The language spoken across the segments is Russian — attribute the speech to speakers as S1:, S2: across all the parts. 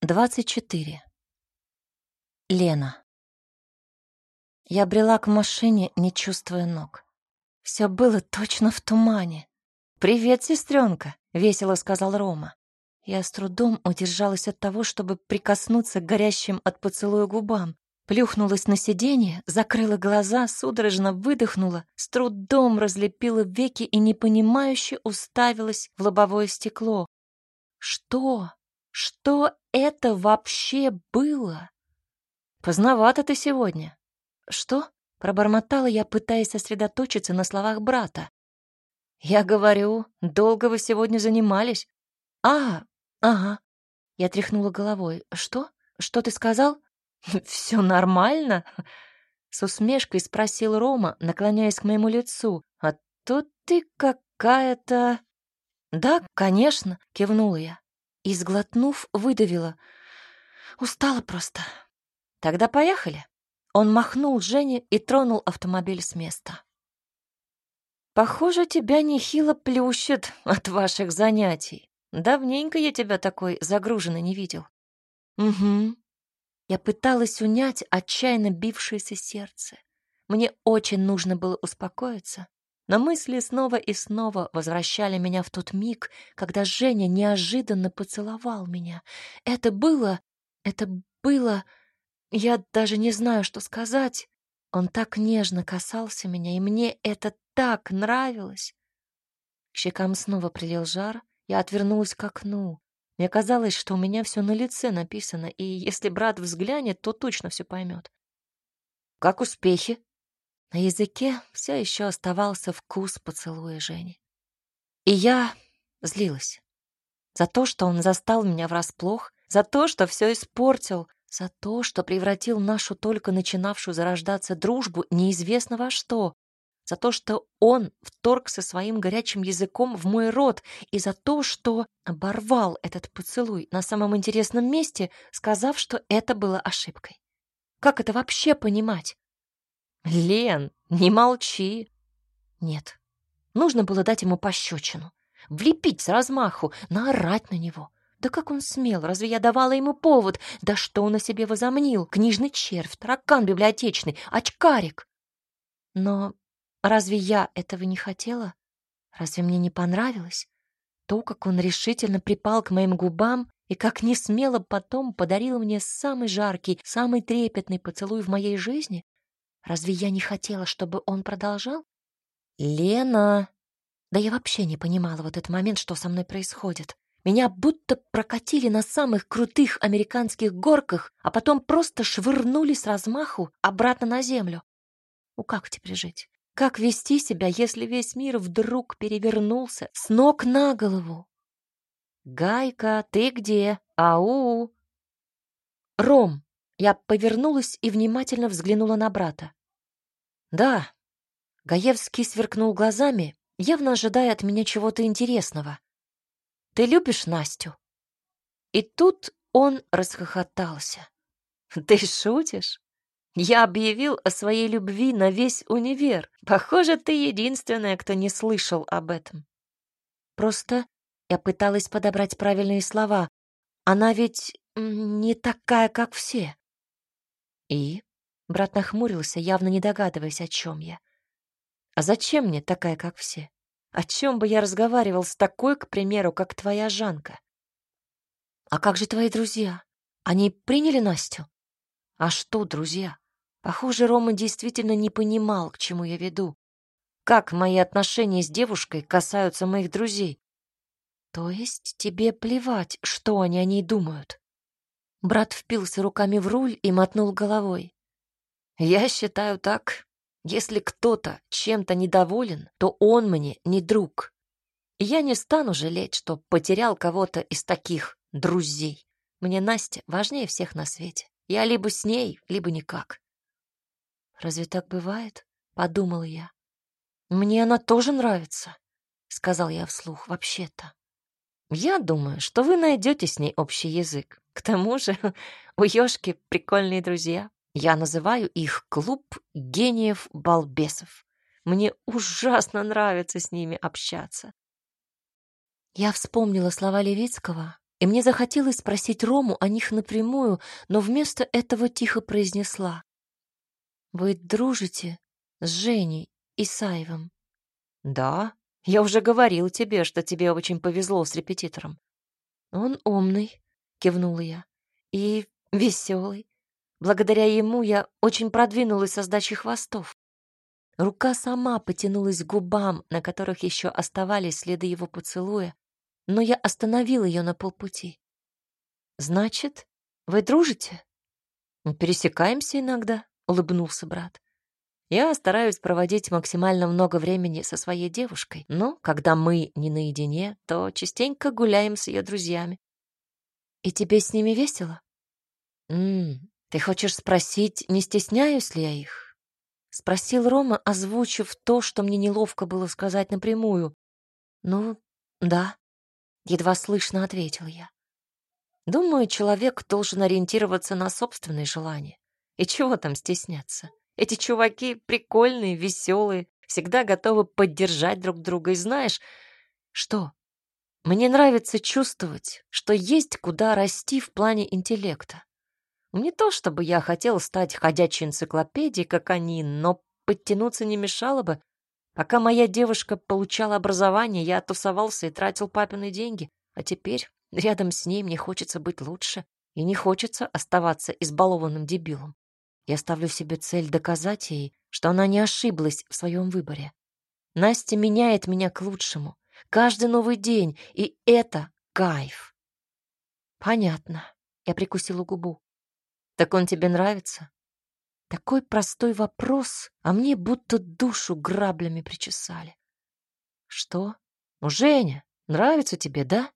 S1: 24. Лена. Я брела к машине, не чувствуя ног. Все было точно в тумане. «Привет, сестренка!» — весело сказал Рома. Я с трудом удержалась от того, чтобы прикоснуться к горящим от поцелуя губам. Плюхнулась на сиденье, закрыла глаза, судорожно выдохнула, с трудом разлепила веки и непонимающе уставилась в лобовое стекло. Что? Что это вообще было? Поздновато ты сегодня. Что? Пробормотала я, пытаясь сосредоточиться на словах брата. Я говорю, долго вы сегодня занимались. А, ага. Я тряхнула головой. Что? Что ты сказал? Все нормально? С усмешкой спросил Рома, наклоняясь к моему лицу. А то ты какая-то... Да, конечно, кивнула я и, сглотнув, выдавила. Устала просто. Тогда поехали. Он махнул Жене и тронул автомобиль с места. Похоже, тебя нехило плющит от ваших занятий. Давненько я тебя такой загруженной не видел. Угу. Я пыталась унять отчаянно бившееся сердце. Мне очень нужно было успокоиться, но мысли снова и снова возвращали меня в тот миг, когда Женя неожиданно поцеловал меня. Это было... это было... Я даже не знаю, что сказать. Он так нежно касался меня, и мне это так нравилось. К щекам снова прилил жар, я отвернулась к окну. Мне казалось, что у меня все на лице написано, и если брат взглянет, то точно все поймет. «Как успехи?» На языке все еще оставался вкус поцелуя Жени. И я злилась. За то, что он застал меня врасплох, за то, что все испортил, за то, что превратил нашу только начинавшую зарождаться дружбу неизвестно во что, за то, что он вторгся своим горячим языком в мой рот, и за то, что оборвал этот поцелуй на самом интересном месте, сказав, что это было ошибкой. Как это вообще понимать? «Лен, не молчи!» Нет, нужно было дать ему пощечину, влепить с размаху, наорать на него. Да как он смел? Разве я давала ему повод? Да что он о себе возомнил? Книжный червь, таракан библиотечный, очкарик. Но разве я этого не хотела? Разве мне не понравилось? То, как он решительно припал к моим губам и как не смело потом подарил мне самый жаркий, самый трепетный поцелуй в моей жизни? Разве я не хотела, чтобы он продолжал? Лена! Да я вообще не понимала в этот момент, что со мной происходит. Меня будто прокатили на самых крутых американских горках, а потом просто швырнули с размаху обратно на землю. Ну как теперь жить? Как вести себя, если весь мир вдруг перевернулся с ног на голову? Гайка, ты где? Ау! Ром! Я повернулась и внимательно взглянула на брата. Да. Гаевский сверкнул глазами, явно ожидая от меня чего-то интересного. Ты любишь Настю? И тут он расхохотался. Ты шутишь? Я объявил о своей любви на весь универ. Похоже, ты единственная, кто не слышал об этом. Просто я пыталась подобрать правильные слова. Она ведь не такая, как все. И Брат нахмурился, явно не догадываясь, о чем я. «А зачем мне такая, как все? О чем бы я разговаривал с такой, к примеру, как твоя Жанка?» «А как же твои друзья? Они приняли Настю?» «А что, друзья?» Похоже, Рома действительно не понимал, к чему я веду. Как мои отношения с девушкой касаются моих друзей? То есть тебе плевать, что они о ней думают? Брат впился руками в руль и мотнул головой. Я считаю так. Если кто-то чем-то недоволен, то он мне не друг. И я не стану жалеть, что потерял кого-то из таких друзей. Мне Настя важнее всех на свете. Я либо с ней, либо никак. Разве так бывает? Подумала я. Мне она тоже нравится, сказал я вслух вообще-то. Я думаю, что вы найдете с ней общий язык. К тому же у Ёшки прикольные друзья. Я называю их клуб гениев-балбесов. Мне ужасно нравится с ними общаться. Я вспомнила слова Левицкого, И мне захотелось спросить Рому о них напрямую, но вместо этого тихо произнесла. «Вы дружите с Женей Исаевым?» «Да, я уже говорил тебе, что тебе очень повезло с репетитором». «Он умный», — кивнула я, — «и веселый. Благодаря ему я очень продвинулась со сдачей хвостов. Рука сама потянулась к губам, на которых еще оставались следы его поцелуя, но я остановил ее на полпути. «Значит, вы дружите?» «Пересекаемся иногда», — улыбнулся брат. «Я стараюсь проводить максимально много времени со своей девушкой, но когда мы не наедине, то частенько гуляем с ее друзьями». «И тебе с ними весело?» «М -м, ты хочешь спросить, не стесняюсь ли я их?» Спросил Рома, озвучив то, что мне неловко было сказать напрямую. «Ну, да», — едва слышно ответил я. «Думаю, человек должен ориентироваться на собственные желания. И чего там стесняться? Эти чуваки прикольные, веселые, всегда готовы поддержать друг друга. И знаешь, что? Мне нравится чувствовать, что есть куда расти в плане интеллекта. Не то чтобы я хотел стать ходячей энциклопедией, как они, но подтянуться не мешало бы. Пока моя девушка получала образование, я тусовался и тратил папины деньги. А теперь рядом с ней мне хочется быть лучше. И не хочется оставаться избалованным дебилом. Я ставлю себе цель доказать ей, что она не ошиблась в своем выборе. Настя меняет меня к лучшему. Каждый новый день, и это кайф. Понятно. Я прикусила губу. Так он тебе нравится? Такой простой вопрос, а мне будто душу граблями причесали. Что? Ну, Женя, нравится тебе, да?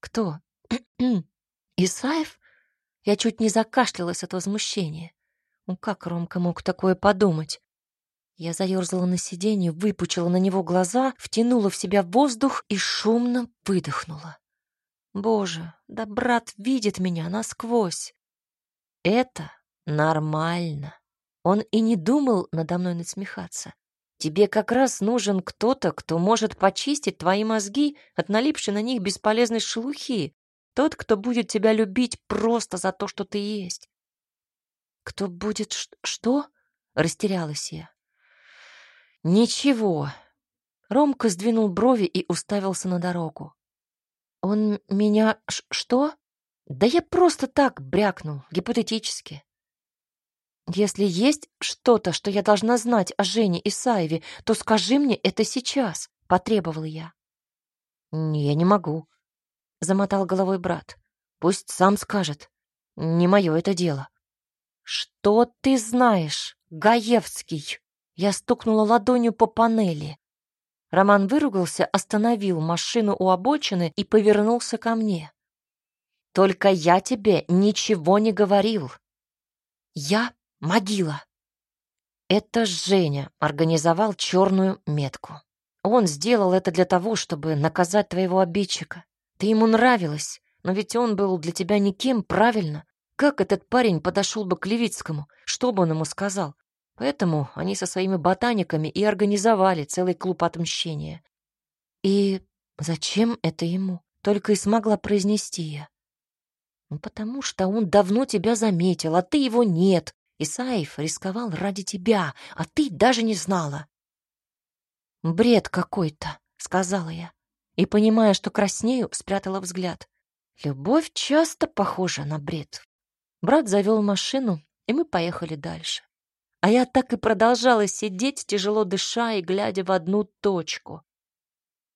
S1: Кто? Исаев? Я чуть не закашлялась от возмущения. Ну как Ромка мог такое подумать? Я заерзала на сиденье, выпучила на него глаза, втянула в себя воздух и шумно выдохнула. Боже, да брат видит меня насквозь. Это нормально. Он и не думал надо мной насмехаться. Тебе как раз нужен кто-то, кто может почистить твои мозги от налипшей на них бесполезной шелухи. Тот, кто будет тебя любить просто за то, что ты есть. Кто будет что? Растерялась я. Ничего. Ромка сдвинул брови и уставился на дорогу. Он меня что? Да я просто так брякнул, гипотетически. Если есть что-то, что я должна знать о Жене Исаеве, то скажи мне это сейчас, потребовала я. Я не могу, замотал головой брат. Пусть сам скажет. Не мое это дело. Что ты знаешь, Гаевский? Я стукнула ладонью по панели. Роман выругался, остановил машину у обочины и повернулся ко мне. Только я тебе ничего не говорил. Я могила. Это Женя организовал черную метку. Он сделал это для того, чтобы наказать твоего обидчика. Ты ему нравилась, но ведь он был для тебя никем, правильно? Как этот парень подошел бы к Левицкому? Что бы он ему сказал? Поэтому они со своими ботаниками и организовали целый клуб отмщения. И зачем это ему? Только и смогла произнести я. Ну, потому что он давно тебя заметил, а ты его нет. Исаев рисковал ради тебя, а ты даже не знала. Бред какой-то, сказала я. И, понимая, что краснею, спрятала взгляд. Любовь часто похожа на бред. Брат завел машину, и мы поехали дальше. А я так и продолжала сидеть, тяжело дыша и глядя в одну точку.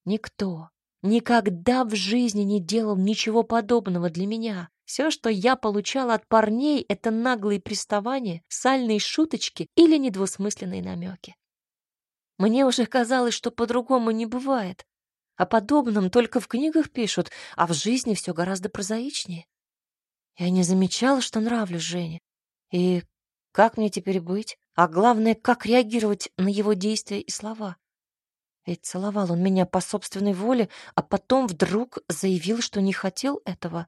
S1: Никто никогда в жизни не делал ничего подобного для меня. Все, что я получала от парней, это наглые приставания, сальные шуточки или недвусмысленные намеки. Мне уже казалось, что по-другому не бывает. О подобном только в книгах пишут, а в жизни все гораздо прозаичнее. Я не замечала, что нравлюсь Жене. И как мне теперь быть? А главное, как реагировать на его действия и слова? Ведь целовал он меня по собственной воле, а потом вдруг заявил, что не хотел этого.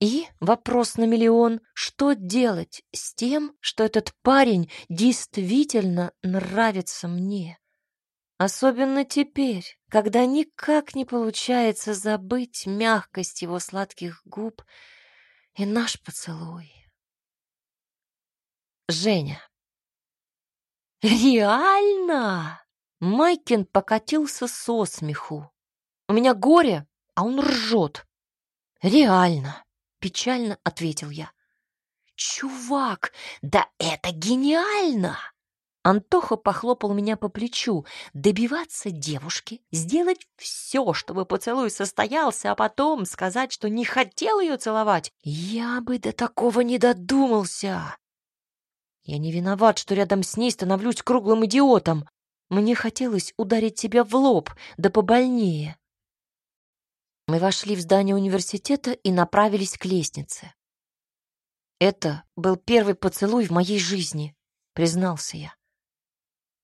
S1: И вопрос на миллион, что делать с тем, что этот парень действительно нравится мне? Особенно теперь, когда никак не получается забыть мягкость его сладких губ и наш поцелуй. Женя. Реально? Майкин покатился со смеху. У меня горе, а он ржет. Реально, печально ответил я. Чувак, да это гениально! Антоха похлопал меня по плечу. Добиваться девушки, сделать все, чтобы поцелуй состоялся, а потом сказать, что не хотел ее целовать. Я бы до такого не додумался. Я не виноват, что рядом с ней становлюсь круглым идиотом. Мне хотелось ударить тебя в лоб, да побольнее. Мы вошли в здание университета и направились к лестнице. Это был первый поцелуй в моей жизни, признался я.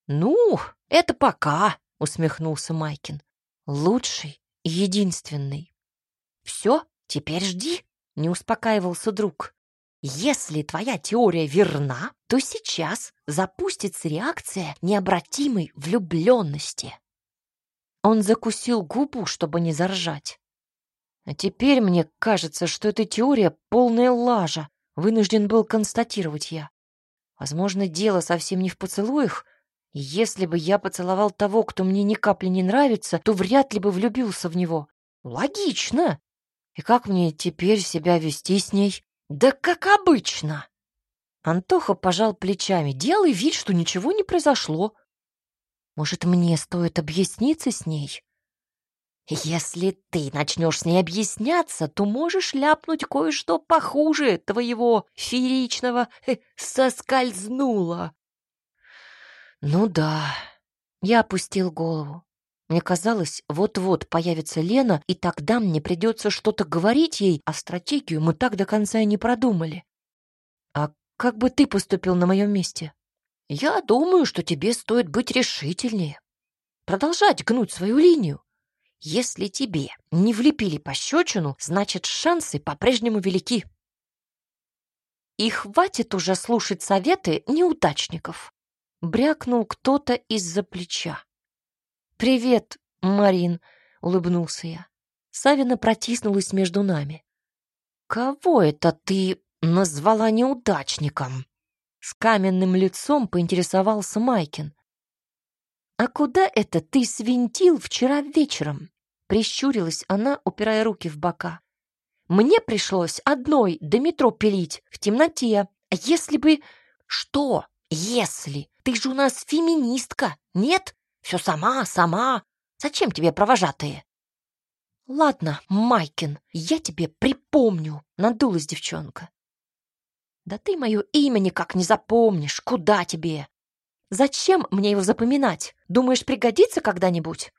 S1: «Ну, это пока», — усмехнулся Майкин. «Лучший и единственный». «Все, теперь жди», — не успокаивался друг. «Если твоя теория верна, то сейчас запустится реакция необратимой влюбленности». Он закусил губу, чтобы не заржать. «А теперь мне кажется, что эта теория полная лажа», — вынужден был констатировать я. Возможно, дело совсем не в поцелуях, если бы я поцеловал того, кто мне ни капли не нравится, то вряд ли бы влюбился в него. Логично. И как мне теперь себя вести с ней? Да как обычно. Антоха пожал плечами. Делай вид, что ничего не произошло. Может, мне стоит объясниться с ней? Если ты начнешь с ней объясняться, то можешь ляпнуть кое-что похуже твоего фееричного э, «соскользнуло». Ну да. Я опустил голову. Мне казалось, вот-вот появится Лена, и тогда мне придется что-то говорить ей, а стратегию мы так до конца и не продумали. А как бы ты поступил на моем месте? Я думаю, что тебе стоит быть решительнее. Продолжать гнуть свою линию. Если тебе не влепили пощечину, значит, шансы по-прежнему велики. И хватит уже слушать советы неудачников брякнул кто-то из-за плеча. «Привет, Марин», — улыбнулся я. Савина протиснулась между нами. «Кого это ты назвала неудачником?» С каменным лицом поинтересовался Майкин. «А куда это ты свинтил вчера вечером?» Прищурилась она, упирая руки в бока. «Мне пришлось одной до метро пилить в темноте. А если бы...» «Что, если?» Ты же у нас феминистка, нет? Все сама, сама. Зачем тебе провожатые?» «Ладно, Майкин, я тебе припомню», — надулась девчонка. «Да ты мое имя никак не запомнишь. Куда тебе? Зачем мне его запоминать? Думаешь, пригодится когда-нибудь?»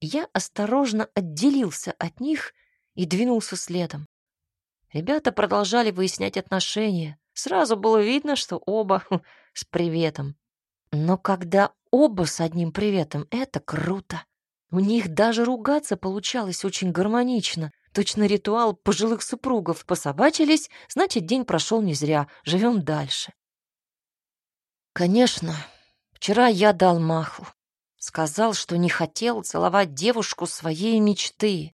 S1: Я осторожно отделился от них и двинулся следом. Ребята продолжали выяснять отношения. Сразу было видно, что оба с приветом. Но когда оба с одним приветом, это круто. У них даже ругаться получалось очень гармонично. Точно ритуал пожилых супругов. Пособачились, значит, день прошел не зря. Живем дальше. Конечно, вчера я дал маху. Сказал, что не хотел целовать девушку своей мечты.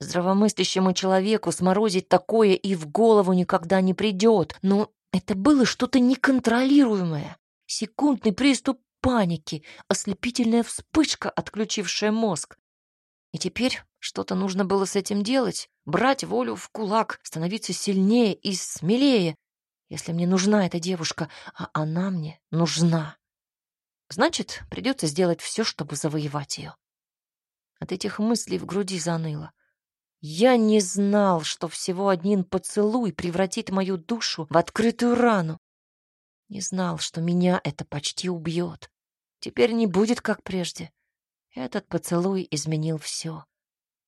S1: Здравомыслящему человеку сморозить такое и в голову никогда не придет. Но это было что-то неконтролируемое секундный приступ паники, ослепительная вспышка, отключившая мозг. И теперь что-то нужно было с этим делать, брать волю в кулак, становиться сильнее и смелее, если мне нужна эта девушка, а она мне нужна. Значит, придется сделать все, чтобы завоевать ее. От этих мыслей в груди заныло. Я не знал, что всего один поцелуй превратит мою душу в открытую рану. Не знал, что меня это почти убьет. Теперь не будет, как прежде. Этот поцелуй изменил все.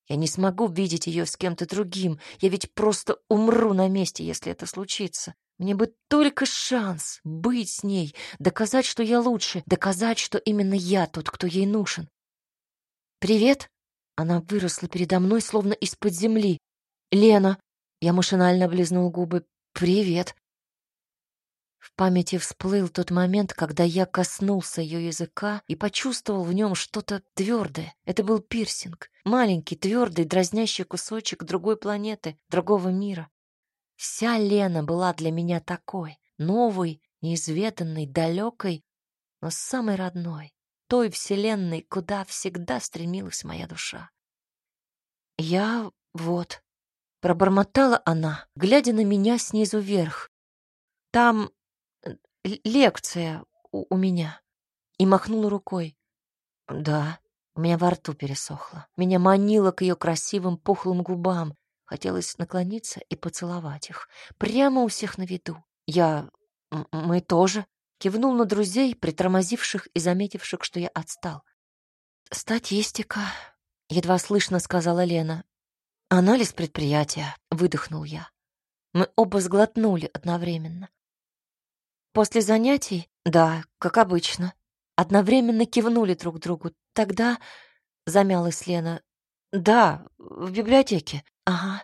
S1: Я не смогу видеть ее с кем-то другим. Я ведь просто умру на месте, если это случится. Мне бы только шанс быть с ней, доказать, что я лучше, доказать, что именно я тот, кто ей нужен. «Привет!» Она выросла передо мной, словно из-под земли. «Лена!» Я машинально облизнул губы. «Привет!» В памяти всплыл тот момент, когда я коснулся ее языка и почувствовал в нем что-то твердое. Это был пирсинг. Маленький, твердый, дразнящий кусочек другой планеты, другого мира. Вся Лена была для меня такой, новой, неизведанной, далекой, но самой родной, той вселенной, куда всегда стремилась моя душа. Я вот, пробормотала она, глядя на меня снизу вверх. Там лекция у, у меня. И махнула рукой. Да, у меня во рту пересохло. Меня манило к ее красивым пухлым губам. Хотелось наклониться и поцеловать их. Прямо у всех на виду. Я... Мы тоже. Кивнул на друзей, притормозивших и заметивших, что я отстал. «Статистика», — едва слышно сказала Лена. «Анализ предприятия», — выдохнул я. Мы оба сглотнули одновременно. После занятий, да, как обычно, одновременно кивнули друг другу. Тогда замялась Лена. Да, в библиотеке. Ага.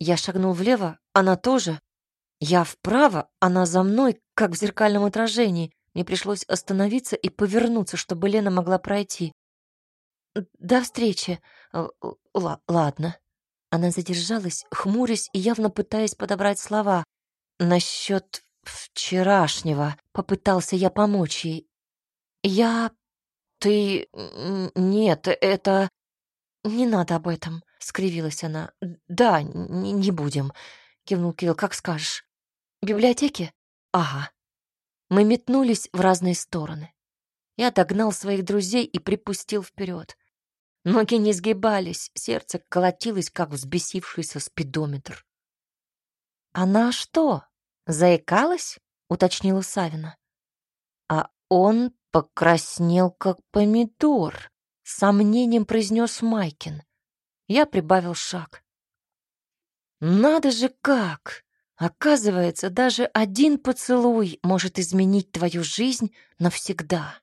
S1: Я шагнул влево, она тоже. Я вправо, она за мной, как в зеркальном отражении. Мне пришлось остановиться и повернуться, чтобы Лена могла пройти. До встречи. Л ладно. Она задержалась, хмурясь и явно пытаясь подобрать слова. Насчет вчерашнего. Попытался я помочь ей. Я... Ты... Нет, это... Не надо об этом, скривилась она. Да, не, будем, кивнул Кирилл, как скажешь. В библиотеке? Ага. Мы метнулись в разные стороны. Я догнал своих друзей и припустил вперед. Ноги не сгибались, сердце колотилось, как взбесившийся спидометр. «Она что, «Заикалась?» — уточнила Савина. А он покраснел, как помидор, — сомнением произнес Майкин. Я прибавил шаг. «Надо же как! Оказывается, даже один поцелуй может изменить твою жизнь навсегда».